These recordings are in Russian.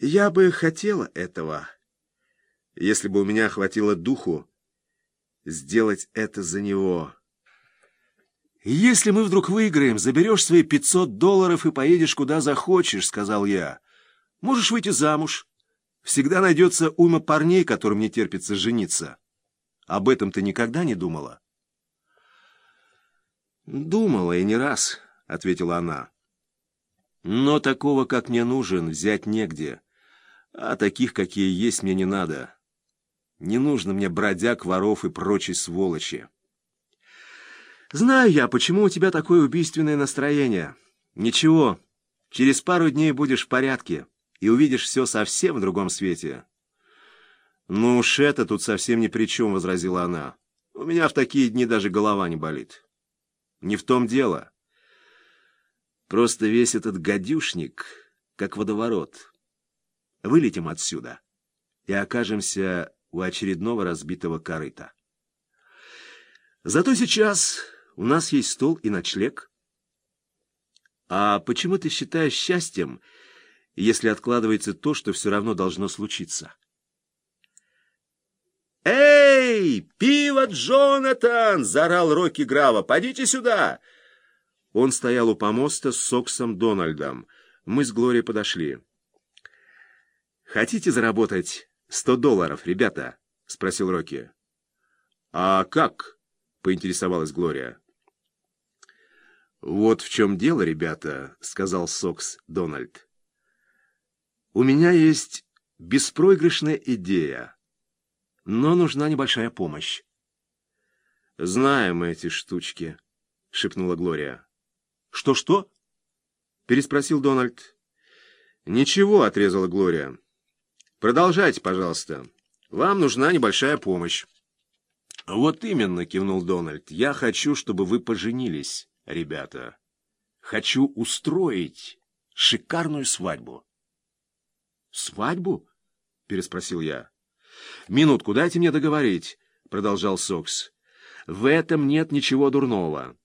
Я бы хотела этого, если бы у меня хватило духу сделать это за него. «Если мы вдруг выиграем, заберешь свои 500 долларов и поедешь куда захочешь», — сказал я. «Можешь выйти замуж. Всегда найдется уйма парней, которым не терпится жениться. Об этом ты никогда не думала?» «Думала и не раз», — ответила она. «Но такого, как мне нужен, взять негде. А таких, какие есть, мне не надо. Не нужно мне бродяг, воров и прочей сволочи». Знаю я, почему у тебя такое убийственное настроение. Ничего, через пару дней будешь в порядке и увидишь все совсем в другом свете. Ну уж это тут совсем ни при чем, возразила она. У меня в такие дни даже голова не болит. Не в том дело. Просто весь этот гадюшник, как водоворот. Вылетим отсюда и окажемся у очередного разбитого корыта. Зато сейчас у нас есть стол и ночлег. А почему ты считаешь счастьем, если откладывается то, что все равно должно случиться? «Эй, пиво, Джонатан!» — заорал Рокки Грава. «Подите сюда!» Он стоял у помоста с Соксом Дональдом. Мы с Глорией подошли. «Хотите заработать сто долларов, ребята?» — спросил Рокки. «А как?» — поинтересовалась Глория. «Вот в чем дело, ребята», — сказал Сокс Дональд. «У меня есть беспроигрышная идея, но нужна небольшая помощь». «Знаем эти штучки», — шепнула Глория. «Что-что?» — переспросил Дональд. «Ничего», — отрезала Глория. «Продолжайте, пожалуйста. Вам нужна небольшая помощь». «Вот именно», — кивнул Дональд. «Я хочу, чтобы вы поженились» ребята. Хочу устроить шикарную свадьбу. «Свадьбу?» — переспросил я. «Минутку, дайте мне договорить», — продолжал Сокс. «В этом нет ничего дурного.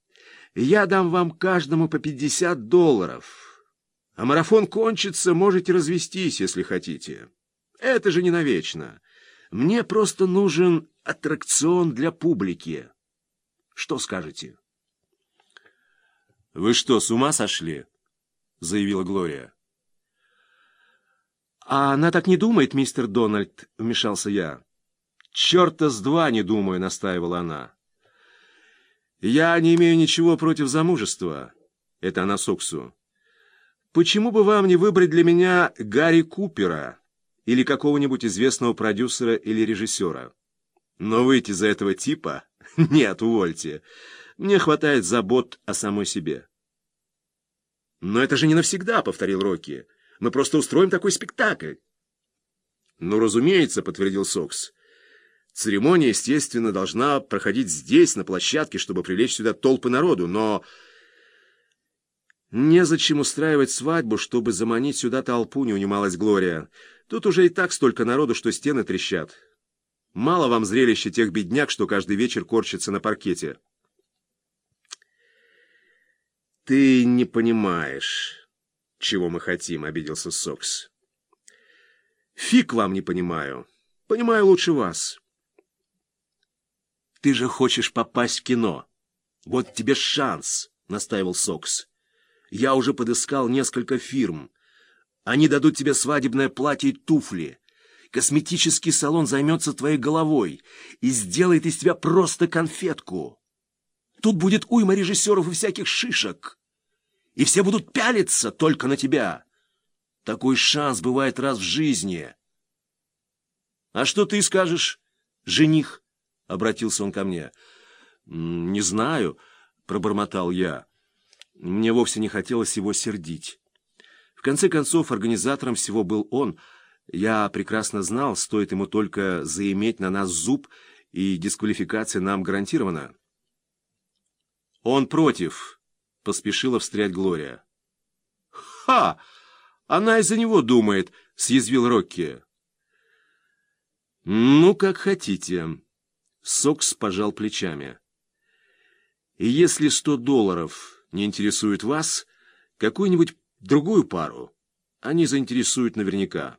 Я дам вам каждому по пятьдесят долларов. А марафон кончится, можете развестись, если хотите. Это же не навечно. Мне просто нужен аттракцион для публики. Что скажете?» «Вы что, с ума сошли?» — заявила Глория. «А она так не думает, мистер Дональд», — вмешался я. «Черта с два не думаю», — настаивала она. «Я не имею ничего против замужества», — это она Соксу. «Почему бы вам не выбрать для меня Гарри Купера или какого-нибудь известного продюсера или режиссера? Но выйти за этого типа? Нет, увольте. Мне хватает забот о самой себе. «Но это же не навсегда», — повторил Рокки. «Мы просто устроим такой спектакль». «Ну, разумеется», — подтвердил Сокс. «Церемония, естественно, должна проходить здесь, на площадке, чтобы привлечь сюда толпы народу, но...» «Незачем устраивать свадьбу, чтобы заманить сюда толпу», — не унималась Глория. «Тут уже и так столько народу, что стены трещат. Мало вам зрелища тех бедняк, что каждый вечер корчатся на паркете». «Ты не понимаешь, чего мы хотим», — обиделся Сокс. «Фиг вам не понимаю. Понимаю лучше вас». «Ты же хочешь попасть в кино. Вот тебе шанс», — настаивал Сокс. «Я уже подыскал несколько фирм. Они дадут тебе свадебное платье и туфли. Косметический салон займется твоей головой и сделает из тебя просто конфетку». Тут будет уйма режиссеров и всяких шишек. И все будут пялиться только на тебя. Такой шанс бывает раз в жизни. А что ты скажешь, жених? Обратился он ко мне. Не знаю, пробормотал я. Мне вовсе не хотелось его сердить. В конце концов, организатором всего был он. Я прекрасно знал, стоит ему только заиметь на нас зуб, и дисквалификация нам гарантирована. «Он против», — поспешила встрять Глория. «Ха! Она из-за него думает», — съязвил Рокки. «Ну, как хотите». Сокс пожал плечами. «И если сто долларов не интересует вас, какую-нибудь другую пару они заинтересуют наверняка».